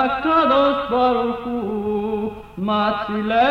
Păstrados vor cu mațile.